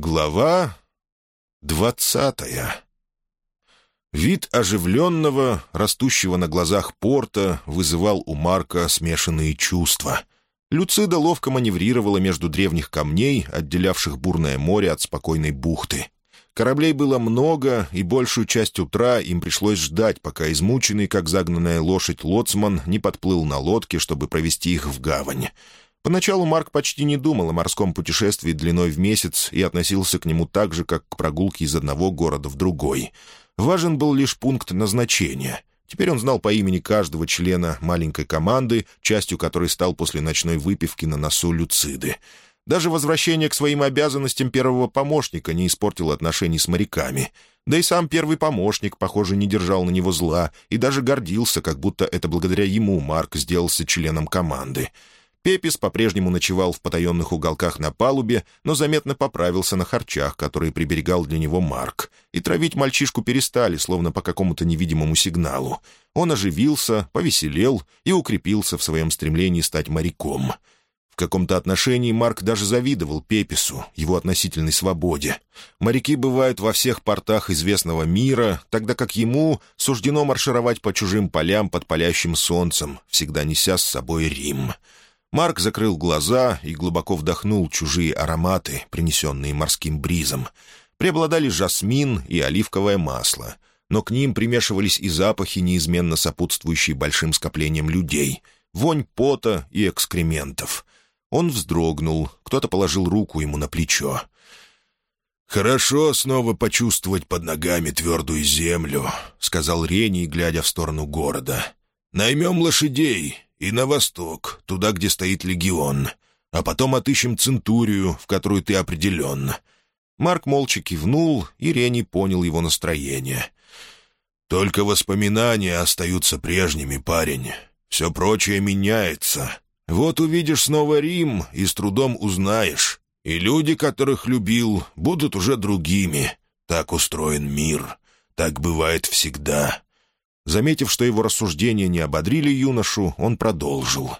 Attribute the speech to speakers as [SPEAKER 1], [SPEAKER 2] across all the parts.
[SPEAKER 1] Глава двадцатая Вид оживленного, растущего на глазах порта, вызывал у Марка смешанные чувства. Люцида ловко маневрировала между древних камней, отделявших бурное море от спокойной бухты. Кораблей было много, и большую часть утра им пришлось ждать, пока измученный, как загнанная лошадь, лоцман не подплыл на лодке, чтобы провести их в гавань. Поначалу Марк почти не думал о морском путешествии длиной в месяц и относился к нему так же, как к прогулке из одного города в другой. Важен был лишь пункт назначения. Теперь он знал по имени каждого члена маленькой команды, частью которой стал после ночной выпивки на носу Люциды. Даже возвращение к своим обязанностям первого помощника не испортило отношений с моряками. Да и сам первый помощник, похоже, не держал на него зла и даже гордился, как будто это благодаря ему Марк сделался членом команды. Пепис по-прежнему ночевал в потаенных уголках на палубе, но заметно поправился на харчах, которые приберегал для него Марк. И травить мальчишку перестали, словно по какому-то невидимому сигналу. Он оживился, повеселел и укрепился в своем стремлении стать моряком. В каком-то отношении Марк даже завидовал Пепису, его относительной свободе. Моряки бывают во всех портах известного мира, тогда как ему суждено маршировать по чужим полям под палящим солнцем, всегда неся с собой Рим. Марк закрыл глаза и глубоко вдохнул чужие ароматы, принесенные морским бризом. Преобладали жасмин и оливковое масло, но к ним примешивались и запахи, неизменно сопутствующие большим скоплениям людей, вонь пота и экскрементов. Он вздрогнул, кто-то положил руку ему на плечо. «Хорошо снова почувствовать под ногами твердую землю», — сказал Рений, глядя в сторону города. «Наймем лошадей, и на восток, туда, где стоит легион. А потом отыщем Центурию, в которую ты определен». Марк молча кивнул, и Рени понял его настроение. «Только воспоминания остаются прежними, парень. Все прочее меняется. Вот увидишь снова Рим и с трудом узнаешь. И люди, которых любил, будут уже другими. Так устроен мир. Так бывает всегда. Заметив, что его рассуждения не ободрили юношу, он продолжил.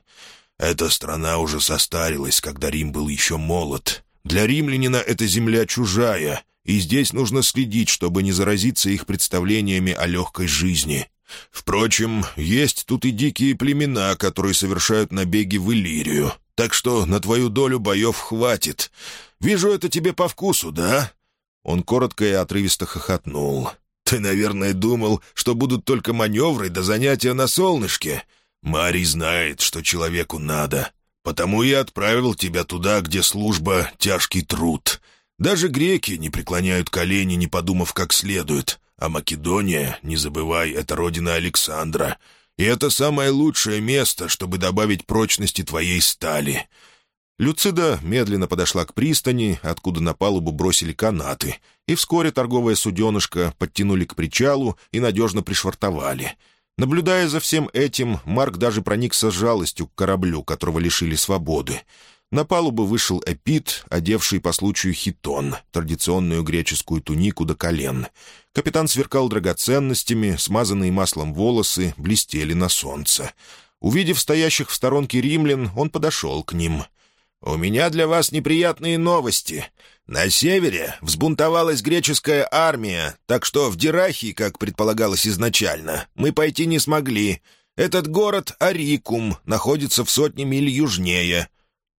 [SPEAKER 1] «Эта страна уже состарилась, когда Рим был еще молод. Для римлянина эта земля чужая, и здесь нужно следить, чтобы не заразиться их представлениями о легкой жизни. Впрочем, есть тут и дикие племена, которые совершают набеги в Иллирию, так что на твою долю боев хватит. Вижу, это тебе по вкусу, да?» Он коротко и отрывисто хохотнул. Ты, наверное, думал, что будут только маневры до занятия на солнышке. Марий знает, что человеку надо. Потому и отправил тебя туда, где служба — тяжкий труд. Даже греки не преклоняют колени, не подумав как следует. А Македония, не забывай, это родина Александра. И это самое лучшее место, чтобы добавить прочности твоей стали. Люцида медленно подошла к пристани, откуда на палубу бросили канаты, и вскоре торговое суденышко подтянули к причалу и надежно пришвартовали. Наблюдая за всем этим, Марк даже проникся жалостью к кораблю, которого лишили свободы. На палубу вышел Эпит, одевший по случаю хитон, традиционную греческую тунику до колен. Капитан сверкал драгоценностями, смазанные маслом волосы блестели на солнце. Увидев стоящих в сторонке римлян, он подошел к ним — «У меня для вас неприятные новости. На севере взбунтовалась греческая армия, так что в Дирахи, как предполагалось изначально, мы пойти не смогли. Этот город Арикум находится в сотне миль южнее».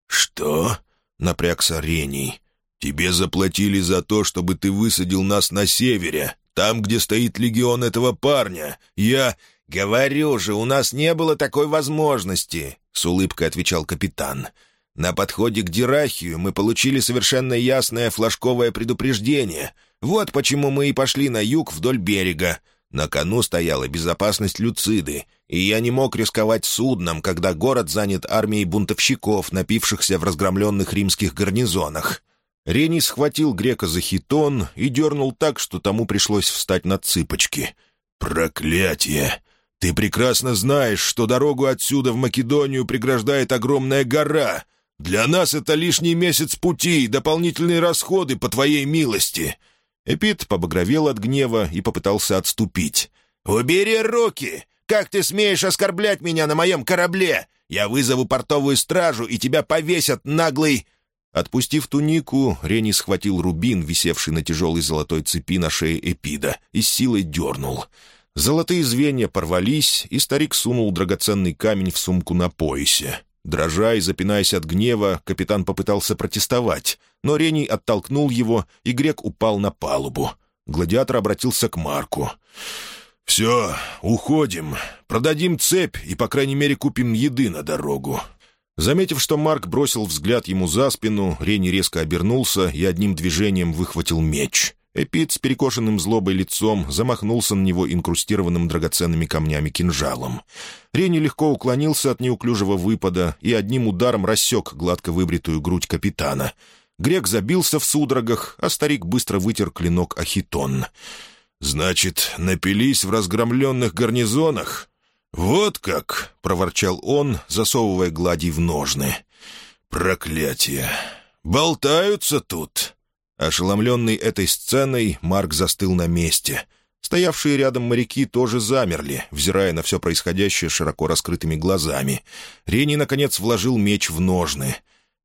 [SPEAKER 1] «Что?» — напрягся Рений. «Тебе заплатили за то, чтобы ты высадил нас на севере, там, где стоит легион этого парня. Я...» «Говорю же, у нас не было такой возможности», — с улыбкой отвечал капитан. «Капитан». На подходе к Дирахию мы получили совершенно ясное флажковое предупреждение. Вот почему мы и пошли на юг вдоль берега. На кону стояла безопасность Люциды, и я не мог рисковать судном, когда город занят армией бунтовщиков, напившихся в разгромленных римских гарнизонах. Рений схватил грека за хитон и дернул так, что тому пришлось встать на цыпочки. «Проклятие! Ты прекрасно знаешь, что дорогу отсюда в Македонию преграждает огромная гора!» Для нас это лишний месяц пути и дополнительные расходы по твоей милости». Эпит побагровел от гнева и попытался отступить. «Убери руки! Как ты смеешь оскорблять меня на моем корабле? Я вызову портовую стражу, и тебя повесят, наглый...» Отпустив тунику, Рени схватил рубин, висевший на тяжелой золотой цепи на шее Эпида, и с силой дернул. Золотые звенья порвались, и старик сунул драгоценный камень в сумку на поясе. Дрожа и запинаясь от гнева, капитан попытался протестовать, но Рений оттолкнул его, и грек упал на палубу. Гладиатор обратился к Марку. «Все, уходим. Продадим цепь и, по крайней мере, купим еды на дорогу. Заметив, что Марк бросил взгляд ему за спину, Рени резко обернулся и одним движением выхватил меч. Эпид с перекошенным злобой лицом замахнулся на него инкрустированным драгоценными камнями кинжалом. Рени легко уклонился от неуклюжего выпада и одним ударом рассек гладко выбритую грудь капитана. Грек забился в судорогах, а старик быстро вытер клинок Ахитон. «Значит, напились в разгромленных гарнизонах?» «Вот как!» — проворчал он, засовывая глади в ножны. «Проклятие! Болтаются тут!» Ошеломленный этой сценой, Марк застыл на месте. Стоявшие рядом моряки тоже замерли, взирая на все происходящее широко раскрытыми глазами. Рени, наконец, вложил меч в ножны.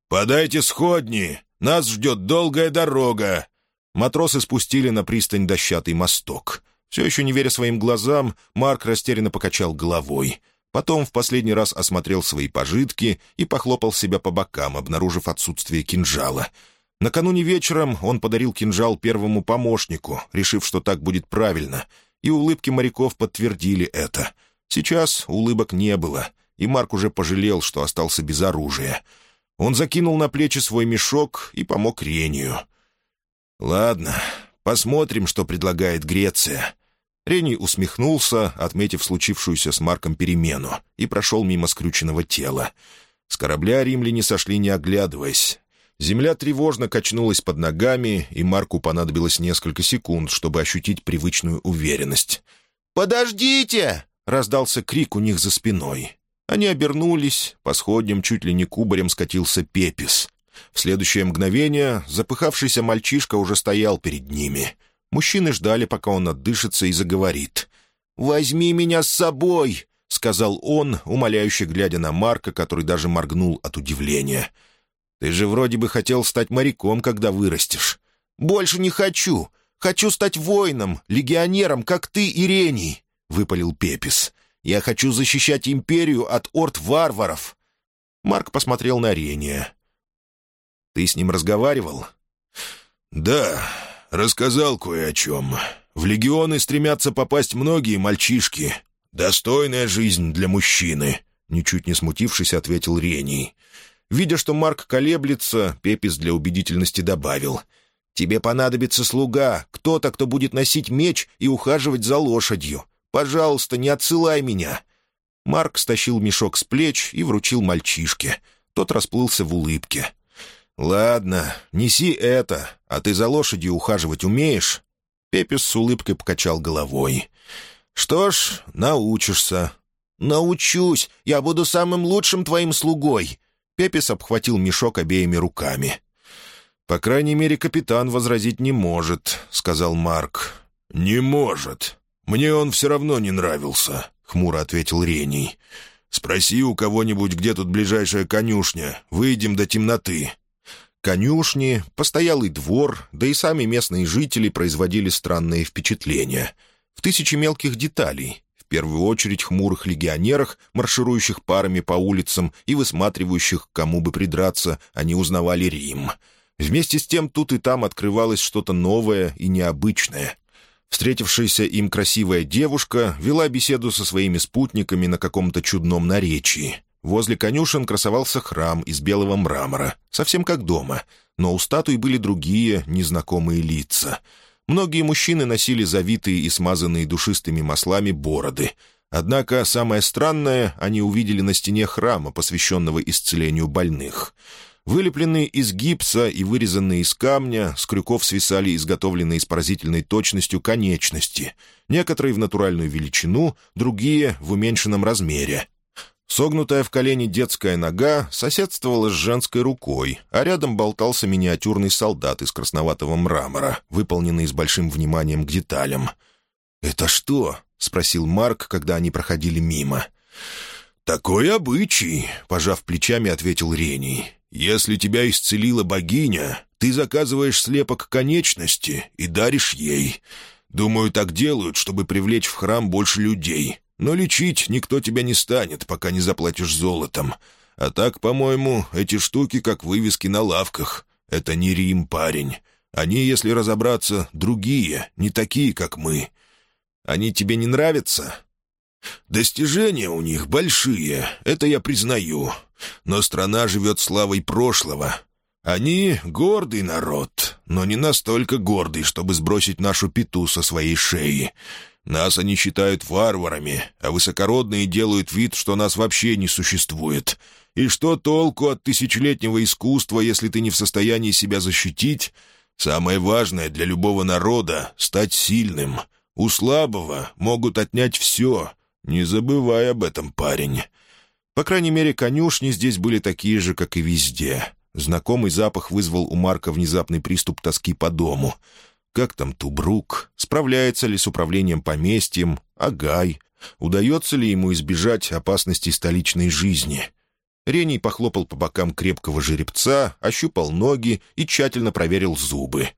[SPEAKER 1] «Подайте сходни! Нас ждет долгая дорога!» Матросы спустили на пристань дощатый мосток. Все еще не веря своим глазам, Марк растерянно покачал головой. Потом в последний раз осмотрел свои пожитки и похлопал себя по бокам, обнаружив отсутствие кинжала. Накануне вечером он подарил кинжал первому помощнику, решив, что так будет правильно, и улыбки моряков подтвердили это. Сейчас улыбок не было, и Марк уже пожалел, что остался без оружия. Он закинул на плечи свой мешок и помог Рению. «Ладно, посмотрим, что предлагает Греция. Рени усмехнулся, отметив случившуюся с Марком перемену, и прошел мимо скрюченного тела. С корабля римляне сошли, не оглядываясь. Земля тревожно качнулась под ногами, и Марку понадобилось несколько секунд, чтобы ощутить привычную уверенность. «Подождите!» — раздался крик у них за спиной. Они обернулись, по сходням чуть ли не кубарем скатился пепис. В следующее мгновение запыхавшийся мальчишка уже стоял перед ними. Мужчины ждали, пока он отдышится и заговорит. «Возьми меня с собой!» — сказал он, умоляюще глядя на Марка, который даже моргнул от удивления. «Ты же вроде бы хотел стать моряком, когда вырастешь». «Больше не хочу! Хочу стать воином, легионером, как ты, Ирений!» — выпалил Пепис. «Я хочу защищать империю от орд варваров!» Марк посмотрел на Рения. «Ты с ним разговаривал?» «Да, рассказал кое о чем. В легионы стремятся попасть многие мальчишки. Достойная жизнь для мужчины», — ничуть не смутившись, ответил Рений. Видя, что Марк колеблется, Пепис для убедительности добавил. «Тебе понадобится слуга, кто-то, кто будет носить меч и ухаживать за лошадью. Пожалуйста, не отсылай меня». Марк стащил мешок с плеч и вручил мальчишке. Тот расплылся в улыбке. «Ладно, неси это, а ты за лошадью ухаживать умеешь?» Пепис с улыбкой покачал головой. «Что ж, научишься». «Научусь! Я буду самым лучшим твоим слугой!» Пепис обхватил мешок обеими руками. «По крайней мере, капитан возразить не может», — сказал Марк. «Не может. Мне он все равно не нравился», — хмуро ответил Рений. «Спроси у кого-нибудь, где тут ближайшая конюшня. Выйдем до темноты. Конюшни, постоялый двор, да и сами местные жители производили странные впечатления. В тысячи мелких деталей, в первую очередь хмурых легионерах, марширующих парами по улицам и высматривающих, кому бы придраться, они узнавали Рим. Вместе с тем тут и там открывалось что-то новое и необычное. Встретившаяся им красивая девушка вела беседу со своими спутниками на каком-то чудном наречии. Возле конюшен красовался храм из белого мрамора, совсем как дома, но у статуй были другие, незнакомые лица. Многие мужчины носили завитые и смазанные душистыми маслами бороды. Однако самое странное они увидели на стене храма, посвященного исцелению больных. Вылепленные из гипса и вырезанные из камня, с крюков свисали изготовленные с поразительной точностью конечности, некоторые в натуральную величину, другие — в уменьшенном размере, Согнутая в колени детская нога соседствовала с женской рукой, а рядом болтался миниатюрный солдат из красноватого мрамора, выполненный с большим вниманием к деталям. «Это что?» — спросил Марк, когда они проходили мимо. «Такой обычай», — пожав плечами, ответил Рений. Если тебя исцелила богиня, ты заказываешь слепок конечности и даришь ей. Думаю, так делают, чтобы привлечь в храм больше людей. Но лечить никто тебя не станет, пока не заплатишь золотом. А так, по-моему, эти штуки как вывески на лавках. Это не Рим, парень. Они, если разобраться, другие, не такие, как мы. Они тебе не нравятся?» «Достижения у них большие, это я признаю. Но страна живет славой прошлого. Они — гордый народ, но не настолько гордый, чтобы сбросить нашу пету со своей шеи. Нас они считают варварами, а высокородные делают вид, что нас вообще не существует. И что толку от тысячелетнего искусства, если ты не в состоянии себя защитить? Самое важное для любого народа — стать сильным. У слабого могут отнять все. Не забывай об этом, парень. По крайней мере, конюшни здесь были такие же, как и везде. Знакомый запах вызвал у Марка внезапный приступ тоски по дому. Как там Тубрук? Справляется ли с управлением поместьем? Агай? Удается ли ему избежать опасностей столичной жизни? Рений похлопал по бокам крепкого жеребца, ощупал ноги и тщательно проверил зубы.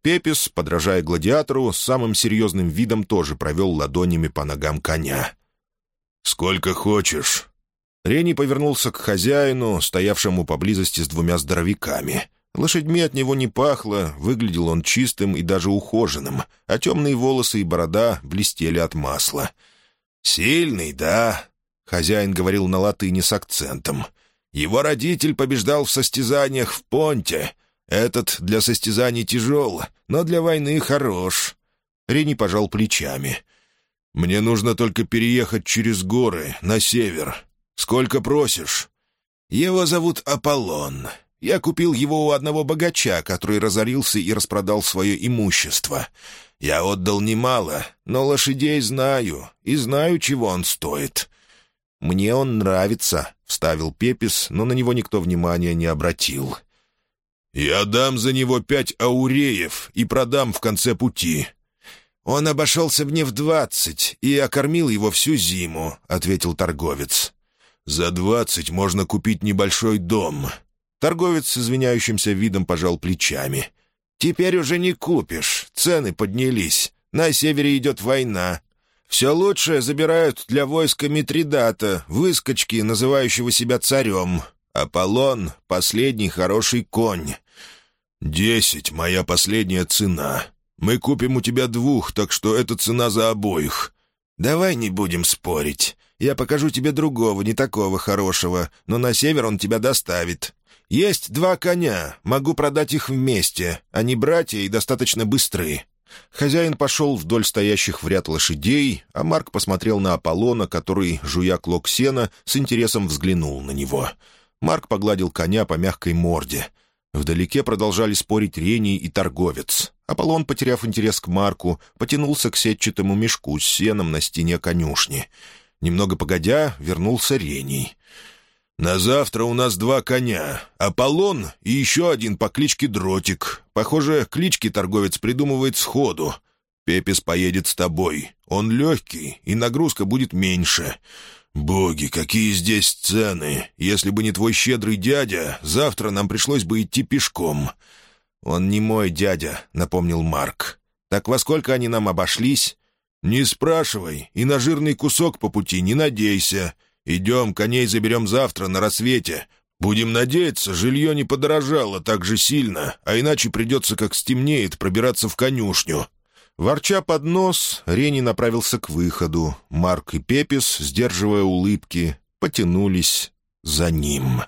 [SPEAKER 1] Пепис, подражая гладиатору, с самым серьезным видом тоже провел ладонями по ногам коня. «Сколько хочешь», Рени повернулся к хозяину, стоявшему поблизости с двумя здоровяками. Лошадьми от него не пахло, выглядел он чистым и даже ухоженным, а темные волосы и борода блестели от масла. «Сильный, да?» — хозяин говорил на латыни с акцентом. «Его родитель побеждал в состязаниях в Понте. Этот для состязаний тяжел, но для войны хорош». Рени пожал плечами. «Мне нужно только переехать через горы, на север. «Сколько просишь?» «Его зовут Аполлон. Я купил его у одного богача, который разорился и распродал свое имущество. Я отдал немало, но лошадей знаю, и знаю, чего он стоит». «Мне он нравится», — вставил Пепис, но на него никто внимания не обратил. «Я дам за него пять ауреев и продам в конце пути». «Он обошелся мне в двадцать и окормил его всю зиму», — ответил торговец. «За двадцать можно купить небольшой дом». Торговец с извиняющимся видом пожал плечами. «Теперь уже не купишь. Цены поднялись. На севере идет война. Все лучшее забирают для войска Митридата, выскочки, называющего себя царем. Аполлон — последний хороший конь. «Десять — моя последняя цена. Мы купим у тебя двух, так что это цена за обоих». «Давай не будем спорить. Я покажу тебе другого, не такого хорошего, но на север он тебя доставит. Есть два коня, могу продать их вместе. Они братья и достаточно быстры». Хозяин пошел вдоль стоящих в ряд лошадей, а Марк посмотрел на Аполлона, который, жуя клок сена, с интересом взглянул на него. Марк погладил коня по мягкой морде. Вдалеке продолжали спорить Рений и торговец. Аполлон, потеряв интерес к Марку, потянулся к сетчатому мешку с сеном на стене конюшни. Немного погодя, вернулся Рений. «На завтра у нас два коня. Аполлон и еще один по кличке Дротик. Похоже, клички торговец придумывает сходу. Пепис поедет с тобой. Он легкий, и нагрузка будет меньше. Боги, какие здесь цены! Если бы не твой щедрый дядя, завтра нам пришлось бы идти пешком». «Он не мой дядя», — напомнил Марк. «Так во сколько они нам обошлись?» «Не спрашивай, и на жирный кусок по пути не надейся. Идем, коней заберем завтра на рассвете. Будем надеяться, жилье не подорожало так же сильно, а иначе придется, как стемнеет, пробираться в конюшню». Ворча под нос, Рени направился к выходу. Марк и Пепис, сдерживая улыбки, потянулись за ним.